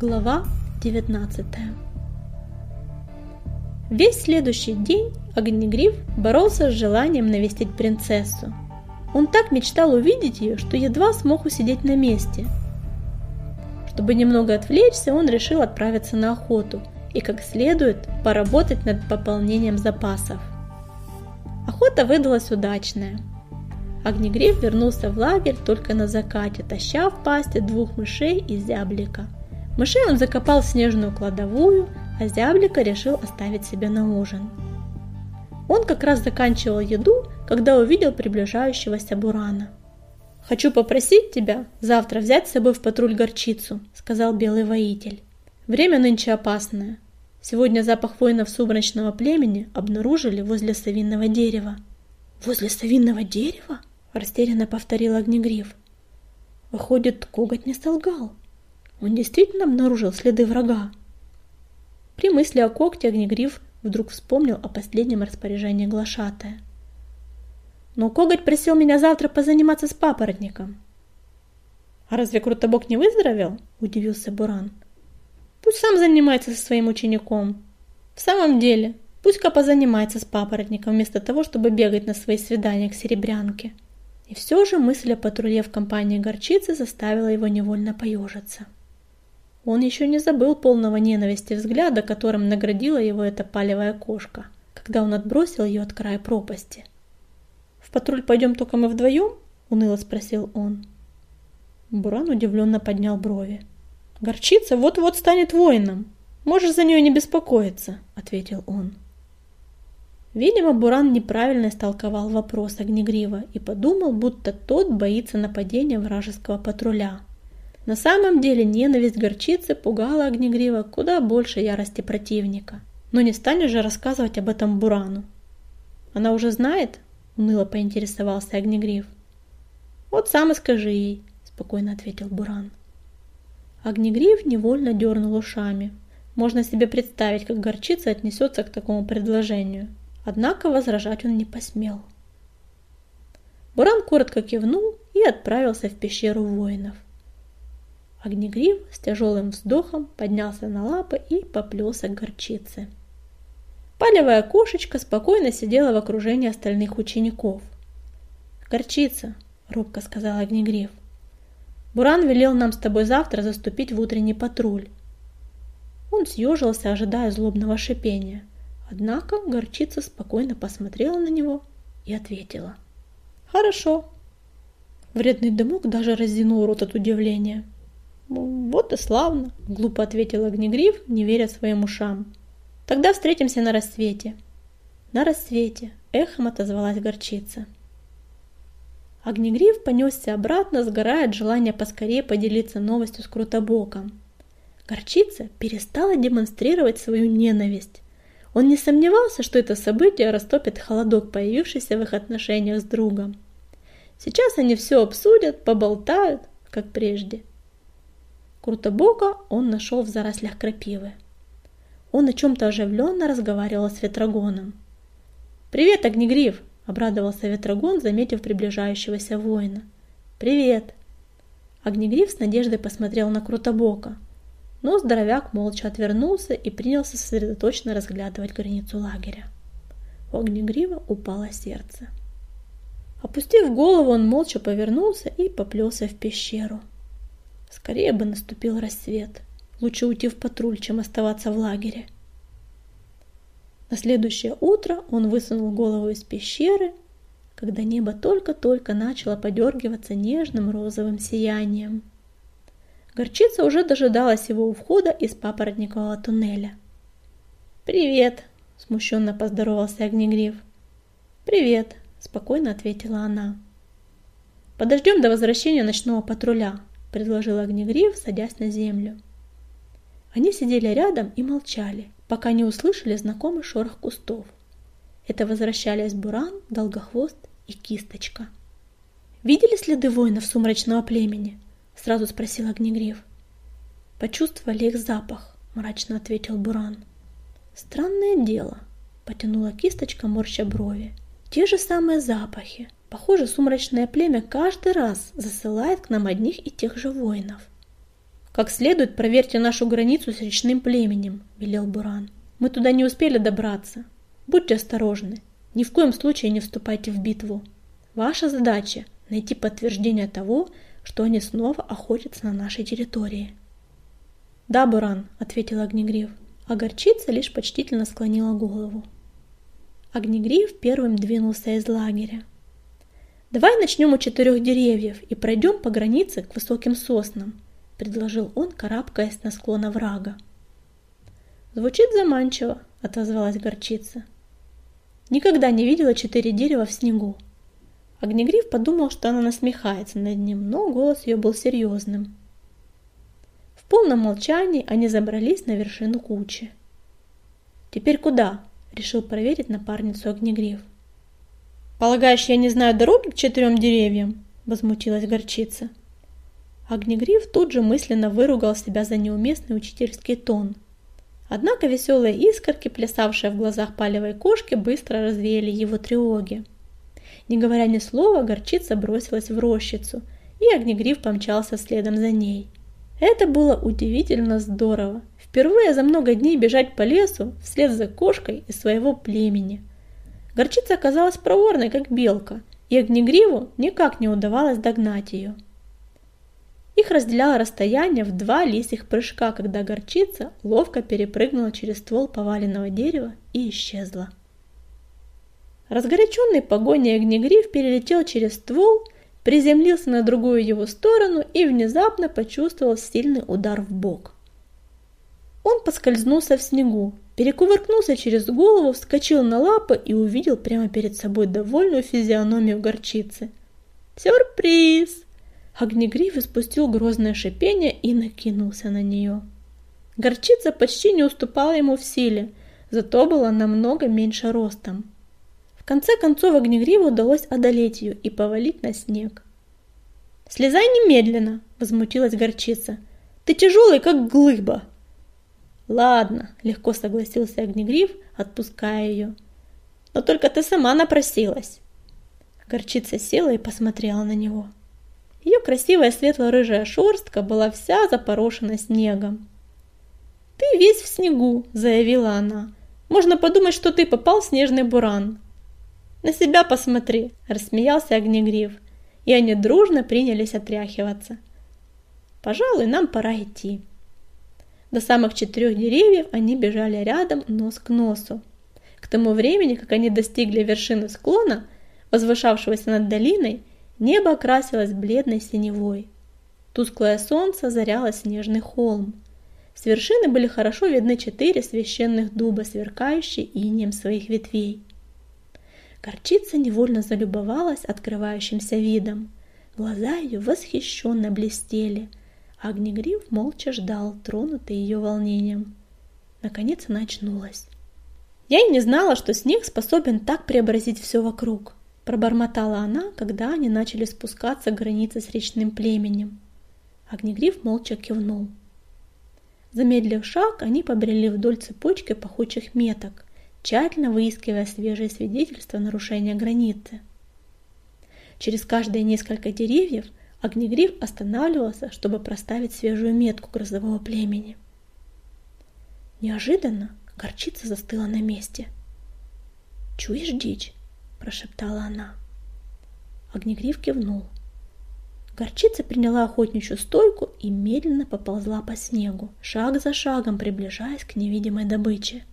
Глава 19 Весь следующий день Огнегриф боролся с желанием навестить принцессу. Он так мечтал увидеть ее, что едва смог усидеть на месте. Чтобы немного отвлечься, он решил отправиться на охоту и как следует поработать над пополнением запасов. Охота выдалась удачная. Огнегриф вернулся в лагерь только на закате, таща в пасти двух мышей и зяблика – Он закопал снежную кладовую, а зяблика решил оставить себе на ужин. Он как раз заканчивал еду, когда увидел приближающегося Бурана. «Хочу попросить тебя завтра взять с собой в патруль горчицу», — сказал белый воитель. «Время нынче опасное. Сегодня запах воинов сумрачного племени обнаружили возле совинного дерева». «Возле совинного дерева?» — растерянно повторил Огнегриф. «Выходит, коготь не солгал». Он действительно обнаружил следы врага. При мысли о когте Огнегриф вдруг вспомнил о последнем распоряжении глашатая. «Но коготь просил меня завтра позаниматься с папоротником». «А разве Крутобок не выздоровел?» – удивился Буран. «Пусть сам занимается со своим учеником. В самом деле, пусть-ка позанимается с папоротником вместо того, чтобы бегать на свои свидания к серебрянке». И все же мысль о патруле в компании горчицы заставила его невольно поежиться. Он еще не забыл полного ненависти взгляда, которым наградила его эта палевая кошка, когда он отбросил ее от края пропасти. «В патруль пойдем только мы вдвоем?» – уныло спросил он. Буран удивленно поднял брови. «Горчица вот-вот станет воином. Можешь за нее не беспокоиться», – ответил он. Видимо, Буран неправильно истолковал вопрос Огнегрива и подумал, будто тот боится нападения вражеского патруля – на самом деле ненависть горчицы пугала Огнегрива куда больше ярости противника. Но не станешь же рассказывать об этом Бурану. Она уже знает? Уныло поинтересовался Огнегрив. Вот сам и скажи ей, спокойно ответил Буран. Огнегрив невольно дернул ушами. Можно себе представить, как горчица отнесется к такому предложению. Однако возражать он не посмел. Буран коротко кивнул и отправился в пещеру воинов. Огнегрив с тяжелым вздохом поднялся на лапы и поплелся к горчице. Палевая кошечка спокойно сидела в окружении остальных учеников. «Горчица», — робко сказал Огнегрив, — «Буран велел нам с тобой завтра заступить в утренний патруль». Он съежился, ожидая злобного шипения. Однако горчица спокойно посмотрела на него и ответила. «Хорошо». Вредный дымок даже разинул рот от удивления. «Вот и славно», — глупо ответил Огнегриф, не веря своим ушам. «Тогда встретимся на рассвете». «На рассвете», — эхом отозвалась горчица. Огнегриф понесся обратно, сгорая от желания поскорее поделиться новостью с Крутобоком. Горчица перестала демонстрировать свою ненависть. Он не сомневался, что это событие растопит холодок, появившийся в их отношениях с другом. Сейчас они все обсудят, поболтают, как прежде. Крутобока он нашел в зарослях крапивы. Он о чем-то оживленно разговаривал с Ветрогоном. «Привет, Огнегриф!» – обрадовался Ветрогон, заметив приближающегося воина. «Привет!» Огнегриф с надеждой посмотрел на Крутобока, но здоровяк молча отвернулся и принялся сосредоточенно разглядывать границу лагеря. У Огнегрива упало сердце. Опустив голову, он молча повернулся и поплелся в пещеру. Скорее бы наступил рассвет. Лучше уйти в патруль, чем оставаться в лагере. На следующее утро он высунул голову из пещеры, когда небо только-только начало подергиваться нежным розовым сиянием. Горчица уже дожидалась его у входа из папоротникового туннеля. «Привет!» – смущенно поздоровался Огнегриф. «Привет!» – спокойно ответила она. «Подождем до возвращения ночного патруля», – предложил Огнегриф, садясь на землю. Они сидели рядом и молчали, пока не услышали знакомый шорох кустов. Это возвращались Буран, Долгохвост и Кисточка. «Видели следы воинов сумрачного племени?» – сразу спросил Огнегриф. «Почувствовали их запах», – мрачно ответил Буран. «Странное дело», – потянула Кисточка, морща брови. «Те же самые запахи, Похоже, сумрачное племя каждый раз засылает к нам одних и тех же воинов. «Как следует проверьте нашу границу с речным племенем», – велел Буран. «Мы туда не успели добраться. Будьте осторожны. Ни в коем случае не вступайте в битву. Ваша задача – найти подтверждение того, что они снова охотятся на нашей территории». «Да, Буран», – ответил Огнегрив, а горчица лишь почтительно склонила голову. Огнегрив первым двинулся из лагеря. «Давай начнем у четырех деревьев и пройдем по границе к высоким соснам», – предложил он, карабкаясь на склон оврага. «Звучит заманчиво», – отозвалась горчица. Никогда не видела четыре дерева в снегу. Огнегриф подумал, что она насмехается над ним, но голос ее был серьезным. В полном молчании они забрались на вершину кучи. «Теперь куда?» – решил проверить напарницу Огнегриф. «Полагаешь, я не знаю дороги к четырем деревьям?» – возмутилась горчица. Огнегриф тут же мысленно выругал себя за неуместный учительский тон. Однако веселые искорки, плясавшие в глазах палевой кошки, быстро развеяли его тревоги. Не говоря ни слова, горчица бросилась в рощицу, и Огнегриф помчался следом за ней. Это было удивительно здорово. Впервые за много дней бежать по лесу вслед за кошкой из своего племени – Горчица оказалась проворной, как белка, и Огнегриву никак не удавалось догнать ее. Их разделяло расстояние в два лисих прыжка, когда горчица ловко перепрыгнула через ствол поваленного дерева и исчезла. Разгоряченный погоней огнегриф перелетел через ствол, приземлился на другую его сторону и внезапно почувствовал сильный удар в бок. Он поскользнулся в снегу, перекувыркнулся через голову, вскочил на лапы и увидел прямо перед собой довольную физиономию горчицы. «Сюрприз!» Огнегриф испустил грозное шипение и накинулся на нее. Горчица почти не уступала ему в силе, зато была намного меньше ростом. В конце концов Огнегриву удалось одолеть ее и повалить на снег. «Слезай немедленно!» – возмутилась горчица. «Ты тяжелый, как глыба!» «Ладно», — легко согласился Огнегриф, отпуская ее. «Но только ты сама напросилась». Горчица села и посмотрела на него. Ее красивая светло-рыжая шерстка была вся запорошена снегом. «Ты весь в снегу», — заявила она. «Можно подумать, что ты попал в снежный буран». «На себя посмотри», — рассмеялся Огнегриф, и они дружно принялись отряхиваться. «Пожалуй, нам пора идти». До самых четырех деревьев они бежали рядом нос к носу. К тому времени, как они достигли вершины склона, возвышавшегося над долиной, небо окрасилось бледной синевой. Тусклое солнце заряло снежный холм. С вершины были хорошо видны четыре священных дуба, сверкающие инеем своих ветвей. Горчица невольно залюбовалась открывающимся видом. Глаза ее восхищенно блестели – Огнегриф молча ждал, тронутый ее волнением. Наконец она очнулась. «Я и не знала, что снег способен так преобразить все вокруг», пробормотала она, когда они начали спускаться к границе с речным племенем. Огнегриф молча кивнул. Замедлив шаг, они побрели вдоль цепочки пахучих меток, тщательно выискивая свежие свидетельства нарушения границы. Через каждые несколько деревьев Огнегриф останавливался, чтобы проставить свежую метку грозового племени. Неожиданно горчица застыла на месте. «Чуешь дичь?» – прошептала она. Огнегриф кивнул. Горчица приняла охотничью стойку и медленно поползла по снегу, шаг за шагом приближаясь к невидимой добыче.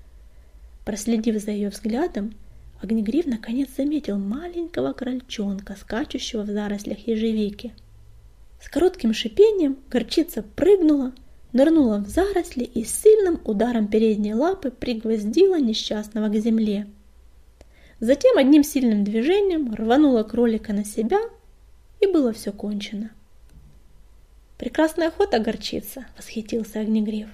Проследив за ее взглядом, Огнегриф наконец заметил маленького крольчонка, скачущего в зарослях ежевики – с коротким шипением горчица прыгнула, нырнула в заросли и сильным ударом передней лапы пригвоздила несчастного к земле. Затем одним сильным движением рванула кролика на себя, и было все кончено. «Прекрасная охота, горчица!» — восхитился Огнегриф.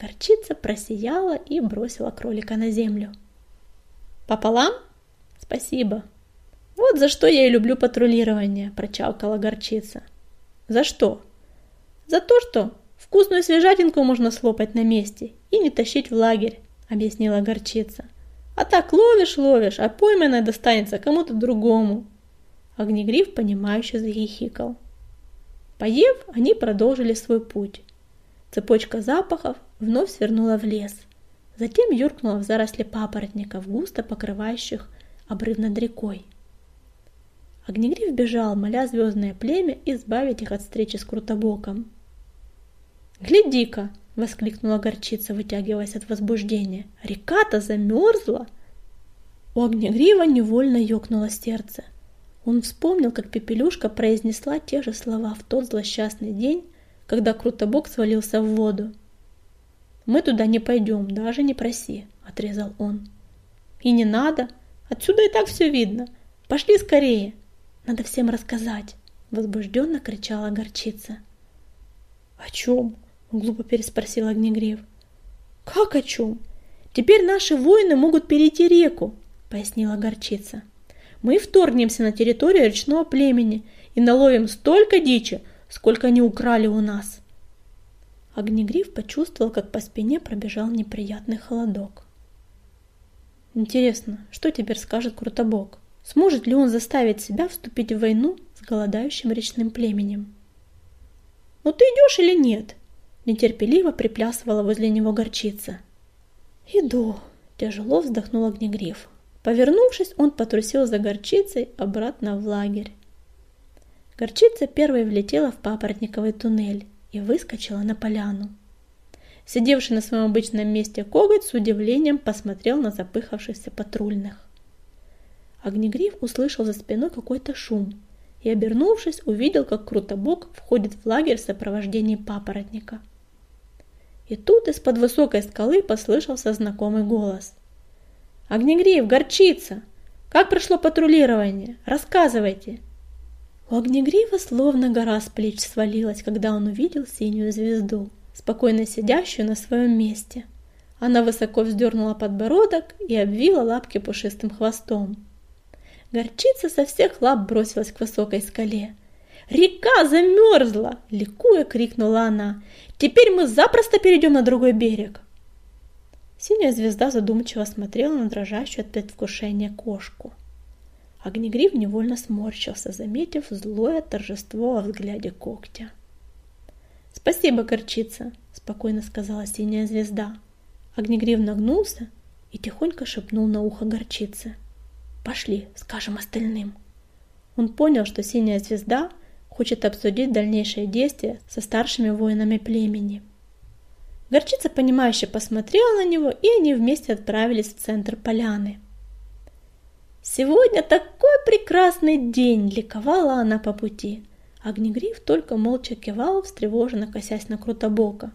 Горчица просияла и бросила кролика на землю. «Пополам? Спасибо!» «Вот за что я и люблю патрулирование!» – прочалкала горчица. За что? За то, что вкусную свежатинку можно слопать на месте и не тащить в лагерь, объяснила горчица. А так ловишь-ловишь, а пойманное достанется кому-то другому. Огнегриф, понимающе захихикал. Поев, они продолжили свой путь. Цепочка запахов вновь свернула в лес. Затем юркнула в заросли папоротников, густо покрывающих обрыв над рекой. Огнегриф бежал, моля звездное племя избавить их от встречи с Крутобоком. «Гляди-ка!» — воскликнула горчица, вытягиваясь от возбуждения. «Река-то замерзла!» У Огнегрива невольно ёкнуло сердце. Он вспомнил, как Пепелюшка произнесла те же слова в тот злосчастный день, когда Крутобок свалился в воду. «Мы туда не пойдем, даже не проси», — отрезал он. «И не надо. Отсюда и так все видно. Пошли скорее. Надо всем рассказать», — возбужденно кричала горчица. «О чем?» — глупо переспросил Огнегрив. «Как о чем? Теперь наши воины могут перейти реку», — пояснила горчица. «Мы вторгнемся на территорию речного племени и наловим столько дичи, сколько они украли у нас». Огнегриф почувствовал, как по спине пробежал неприятный холодок. Интересно, что теперь скажет Крутобок? Сможет ли он заставить себя вступить в войну с голодающим речным племенем? «Ну ты идешь или нет?» Нетерпеливо приплясывала возле него горчица. «Иду», – тяжело вздохнул огнегриф. Повернувшись, он потрусил за горчицей обратно в лагерь. Горчица первой влетела в папоротниковый туннель и выскочила на поляну. Сидевший на своем обычном месте коготь с удивлением посмотрел на запыхавшихся патрульных. Огнегриф услышал за спиной какой-то шум и, обернувшись, увидел, как Крутобок входит в лагерь в сопровождении папоротника. И тут из-под высокой скалы послышался знакомый голос. «Огнегриф, горчица! Как прошло патрулирование? Рассказывайте!» У Огнегрива словно гора с плеч свалилась, когда он увидел синюю звезду, спокойно сидящую на своем месте. Она высоко вздернула подбородок и обвила лапки пушистым хвостом. Горчица со всех лап бросилась к высокой скале. «Река замерзла!» — ликуя крикнула она. «Теперь мы запросто перейдем на другой берег!» Синяя звезда задумчиво смотрела на дрожащую от предвкушения кошку. Огнегрив невольно сморщился, заметив злое торжество во взгляде когтя. «Спасибо, горчица!» — спокойно сказала синяя звезда. Огнегрив нагнулся и тихонько шепнул на ухо горчице — Пошли, скажем остальным. Он понял, что синяя звезда хочет обсудить дальнейшие действия со старшими воинами племени. Горчица, понимающе посмотрела на него, и они вместе отправились в центр поляны. «Сегодня такой прекрасный день!» – ликовала она по пути. Огнегриф только молча кивал, встревоженно косясь на Крутобока.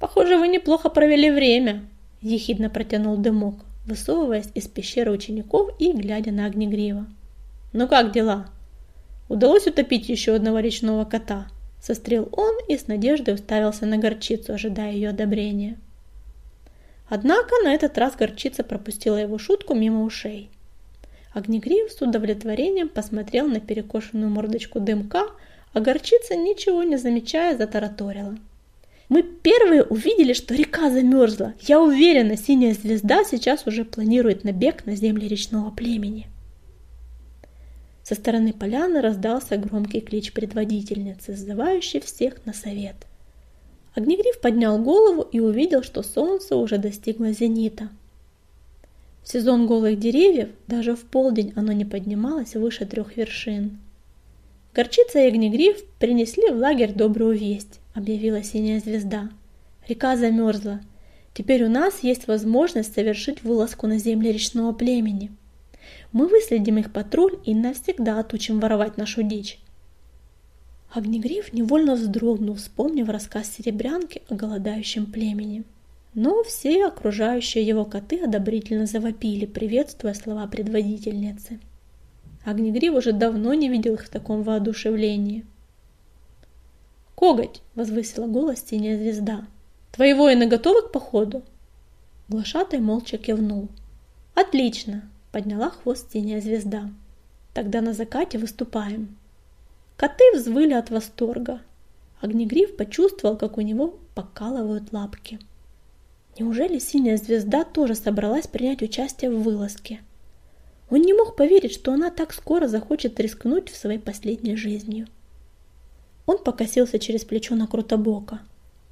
«Похоже, вы неплохо провели время», – ехидно протянул дымок высовываясь из пещеры учеников и глядя на Огнегрива. «Ну как дела? Удалось утопить еще одного речного кота?» Сострел он и с надеждой уставился на горчицу, ожидая ее одобрения. Однако на этот раз горчица пропустила его шутку мимо ушей. Огнегрив с удовлетворением посмотрел на перекошенную мордочку дымка, а горчица, ничего не замечая, затараторила. Мы первые увидели, что река замерзла. Я уверена, синяя звезда сейчас уже планирует набег на земли речного племени. Со стороны поляны раздался громкий клич предводительницы, сзывающий всех на совет. Огнегриф поднял голову и увидел, что солнце уже достигло зенита. В сезон голых деревьев даже в полдень оно не поднималось выше трех вершин. Горчица и Огнегриф принесли в лагерь добрую весть. — объявила синяя звезда. «Река замерзла. Теперь у нас есть возможность совершить вылазку на земли речного племени. Мы выследим их патруль и навсегда отучим воровать нашу дичь». Огнегриф невольно вздрогнул, вспомнив рассказ Серебрянки о голодающем племени. Но все окружающие его коты одобрительно завопили, приветствуя слова предводительницы. Огнегриф уже давно не видел их в таком воодушевлении. «Коготь!» — возвысила голос синяя звезда. «Твои воины готовы к походу?» Глашатай молча кивнул. «Отлично!» — подняла хвост синяя звезда. «Тогда на закате выступаем». Коты взвыли от восторга. Огнегриф почувствовал, как у него покалывают лапки. Неужели синяя звезда тоже собралась принять участие в вылазке? Он не мог поверить, что она так скоро захочет рискнуть в своей последней жизнью. Он покосился через плечо на Крутобока.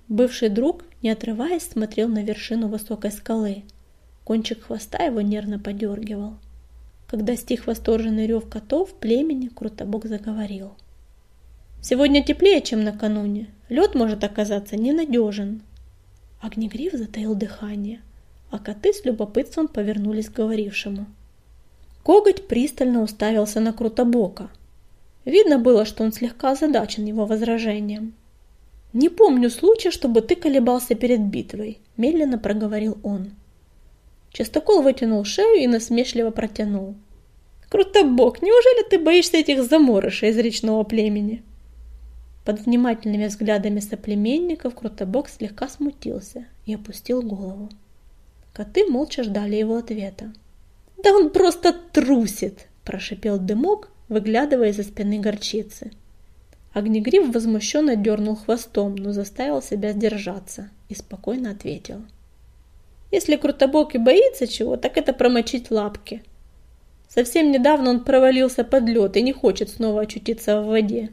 Бывший друг, не отрываясь, смотрел на вершину высокой скалы. Кончик хвоста его нервно подергивал. Когда стих восторженный рев котов племени, Крутобок заговорил. «Сегодня теплее, чем накануне. Лед может оказаться ненадежен». Огнегриф затаил дыхание, а коты с любопытством повернулись к говорившему. Коготь пристально уставился на Крутобока. Видно было, что он слегка озадачен его возражением. «Не помню случая, чтобы ты колебался перед битвой», – медленно проговорил он. Частокол вытянул шею и насмешливо протянул. «Крутобок, неужели ты боишься этих заморышей из речного племени?» Под внимательными взглядами соплеменников Крутобок слегка смутился и опустил голову. Коты молча ждали его ответа. «Да он просто трусит!» – прошипел дымок, выглядывая из-за спины горчицы. Огнегриф возмущенно дернул хвостом, но заставил себя сдержаться и спокойно ответил. «Если Крутобок и боится чего, так это промочить лапки. Совсем недавно он провалился под лед и не хочет снова очутиться в воде».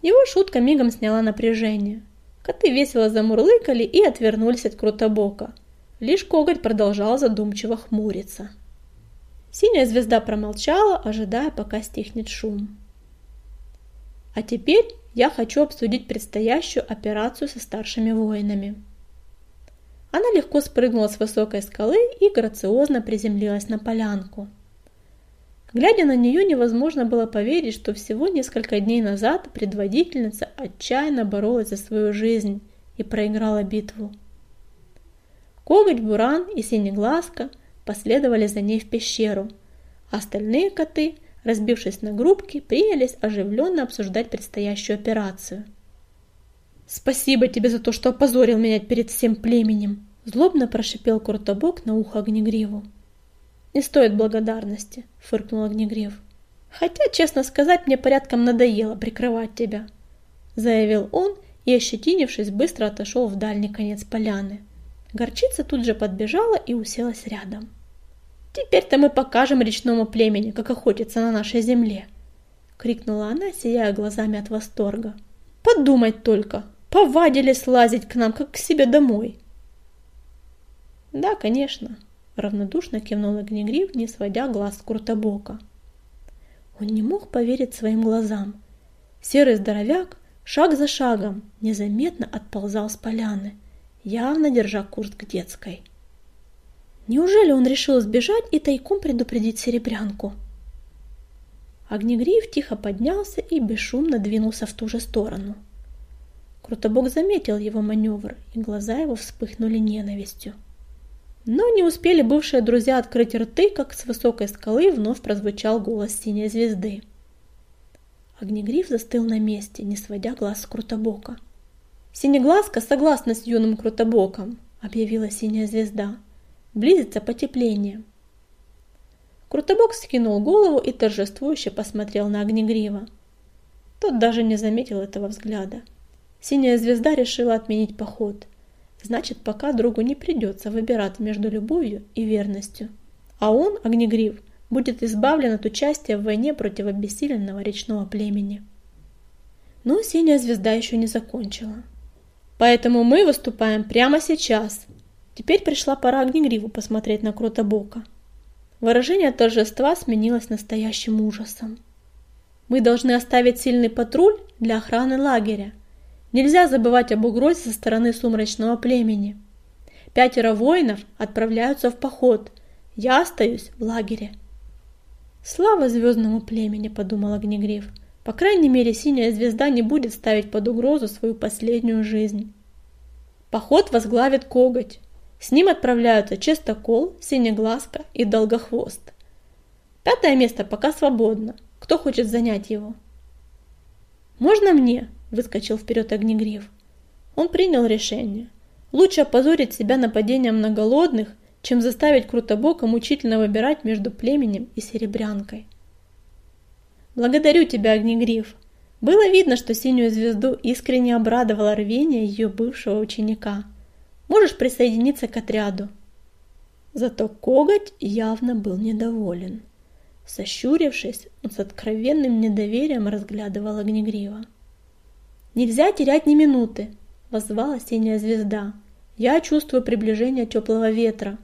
Его шутка мигом сняла напряжение. Коты весело замурлыкали и отвернулись от Крутобока. Лишь коготь продолжал задумчиво хмуриться. Синяя звезда промолчала, ожидая, пока стихнет шум. А теперь я хочу обсудить предстоящую операцию со старшими воинами. Она легко спрыгнула с высокой скалы и грациозно приземлилась на полянку. Глядя на нее, невозможно было поверить, что всего несколько дней назад предводительница отчаянно боролась за свою жизнь и проиграла битву. Коготь, Буран и Синеглазка последовали за ней в пещеру. Остальные коты, разбившись на группки, принялись оживленно обсуждать предстоящую операцию. «Спасибо тебе за то, что опозорил меня перед всем племенем!» Злобно прошипел Куртобок на ухо Огнегриву. «Не стоит благодарности», — фыркнул Огнегрив. «Хотя, честно сказать, мне порядком надоело прикрывать тебя», — заявил он и, ощетинившись, быстро отошел в дальний конец поляны. Горчица тут же подбежала и уселась рядом. Теперь-то мы покажем речному племени, как охотиться на нашей земле!» Крикнула она, сияя глазами от восторга. «Подумать только! Повадились лазить к нам, как к себе домой!» «Да, конечно!» Равнодушно кивнул Огнегрив, не сводя глаз с Куртобока. Он не мог поверить своим глазам. Серый здоровяк шаг за шагом незаметно отползал с поляны, явно держа курс к детской. Неужели он решил сбежать и тайком предупредить серебрянку? Огнегриев тихо поднялся и бесшумно двинулся в ту же сторону. Крутобок заметил его маневр, и глаза его вспыхнули ненавистью. Но не успели бывшие друзья открыть рты, как с высокой скалы вновь прозвучал голос синей звезды. Огнегриф застыл на месте, не сводя глаз с Крутобока. «Синеглазка согласна с юным Крутобоком», — объявила синяя звезда. Близится потепление. Крутобок скинул голову и торжествующе посмотрел на Огнегрива. Тот даже не заметил этого взгляда. Синяя звезда решила отменить поход. Значит, пока другу не придется выбирать между любовью и верностью. А он, Огнегрив, будет избавлен от участия в войне против обессиленного речного племени. Но синяя звезда еще не закончила. Поэтому мы выступаем прямо сейчас, Теперь пришла пора Огнегриву посмотреть на Крутобока. Выражение торжества сменилось настоящим ужасом. Мы должны оставить сильный патруль для охраны лагеря. Нельзя забывать об угрозе со стороны сумрачного племени. Пятеро воинов отправляются в поход. Я остаюсь в лагере. Слава звездному племени, подумал Огнегрив. По крайней мере, синяя звезда не будет ставить под угрозу свою последнюю жизнь. Поход возглавит коготь. С ним отправляются Чистокол, Синеглазка и Долгохвост. Пятое место пока свободно. Кто хочет занять его? «Можно мне?» – выскочил вперед Огнегрив. Он принял решение. Лучше опозорить себя нападением на голодных, чем заставить Крутобока мучительно выбирать между племенем и Серебрянкой. «Благодарю тебя, Огнегриф!» Было видно, что синюю звезду искренне обрадовало рвение ее бывшего ученика – Можешь присоединиться к отряду. Зато коготь явно был недоволен. Сощурившись, он с откровенным недоверием разглядывал огнегрива. «Нельзя терять ни минуты!» – воззвала синяя звезда. «Я чувствую приближение теплого ветра.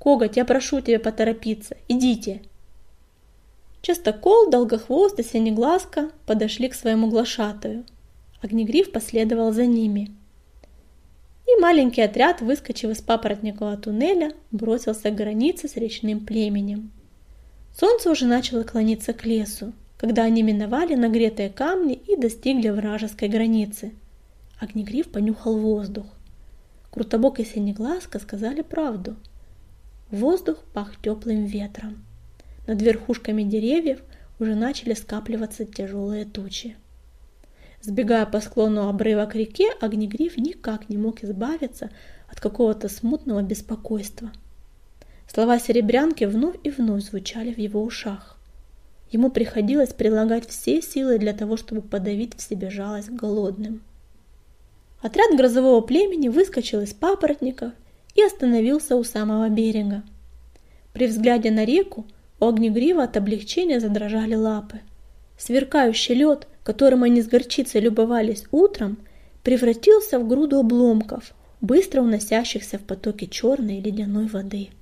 Коготь, я прошу тебя поторопиться. Идите!» Частокол, Долгохвост и Синеглазка подошли к своему глашатаю. Огнегриф последовал за ними. И маленький отряд, выскочив из папоротникового туннеля, бросился к границе с речным племенем. Солнце уже начало клониться к лесу, когда они миновали нагретые камни и достигли вражеской границы. Огнегриф понюхал воздух. Крутобок и Синеглазка сказали правду. Воздух пах теплым ветром. Над верхушками деревьев уже начали скапливаться тяжелые тучи. Сбегая по склону обрыва к реке, Огнегриф никак не мог избавиться от какого-то смутного беспокойства. Слова серебрянки вновь и вновь звучали в его ушах. Ему приходилось прилагать все силы для того, чтобы подавить в себе жалость голодным. Отряд грозового племени выскочил из папоротников и остановился у самого берега. При взгляде на реку у огнегрива от облегчения задрожали лапы. Сверкающий лед, которым они с горчицей любовались утром, превратился в груду обломков, быстро уносящихся в потоке черной ледяной воды.